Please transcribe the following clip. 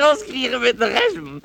rauskriegen mit dem Rechen.